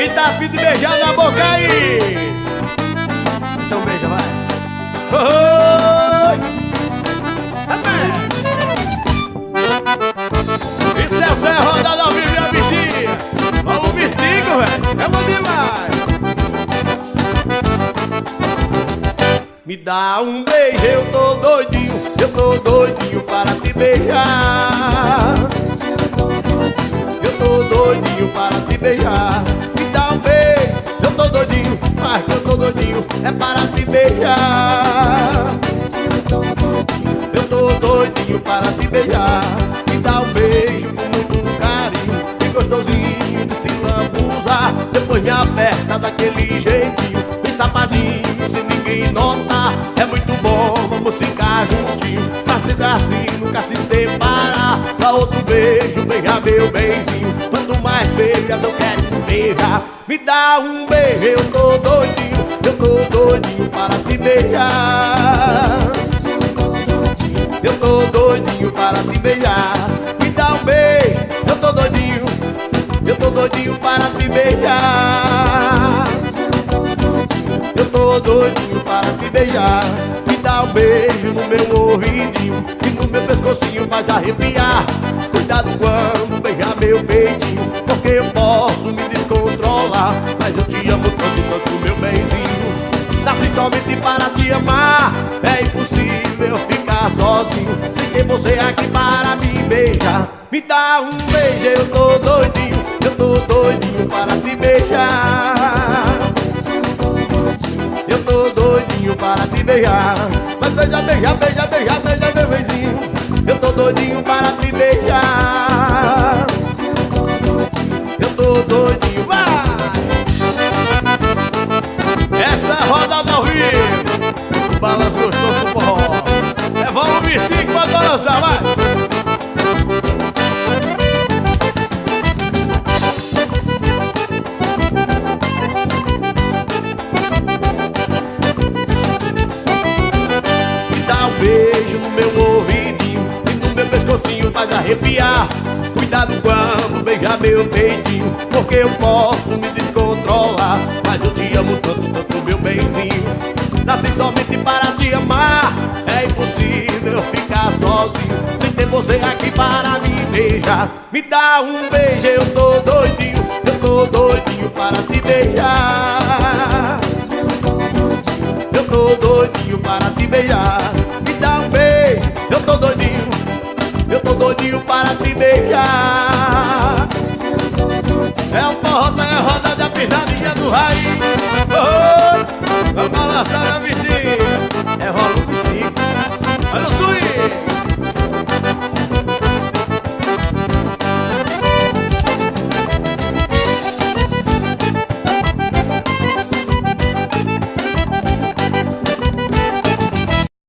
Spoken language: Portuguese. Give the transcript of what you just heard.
E tá afim de beijar na boca aí? Então beija, vai. Oi! Isso é a rodada ao vivo, minha bichinha Vamos me cinco, velho É bom demais. Me dá um beijo, eu tô doidinho. Eu tô doidinho para te beijar. Eu tô doidinho para te beijar é para te beijar. Eu tô doidinho para te beijar. Me dá um beijo com muito carinho E gostosinho de se lambuzar. Depois me aperta daquele jeitinho Bem sapadinho, sem ninguém notar É muito bom, vamos ficar juntinho. Pra ser assim, nunca se separar. Dá outro beijo, beija meu benzinho. Quanto mais beijas eu quero beijar. Me dá um beijo, eu tô doidinho Eu tô doidinho beijar. Eu tô doidinho para te beijar. Me dá um beijo, eu tô doidinho. Eu tô doidinho para te beijar. Eu tô doidinho para te beijar. Me dá um beijo no meu ouvidinho E no meu pescocinho faz arrepiar. Cuidado quando beijar meu peitinho Porque eu posso me descontrolar Mas eu somente para te amar. É impossível ficar sozinho Sem ter você aqui para me beijar. Me dá um beijo, eu tô doidinho Eu tô doidinho para te beijar. Eu tô doidinho para te beijar. Mas beija, beija, beija, beija, beija meu vizinho Eu tô doidinho Balanço gostoso do forró. É volume 5 pra balançar, vai! Me dá um beijo no meu ouvidinho E no meu pescocinho faz arrepiar. Cuidado quando beijar meu peitinho Porque eu posso me descontrolar sozinho Sem ter você aqui para me beijar. Me dá um beijo, eu tô doidinho Eu tô doidinho para te beijar. Eu tô doidinho para te beijar. Me dá um beijo, eu tô doidinho Eu tô doidinho para te beijar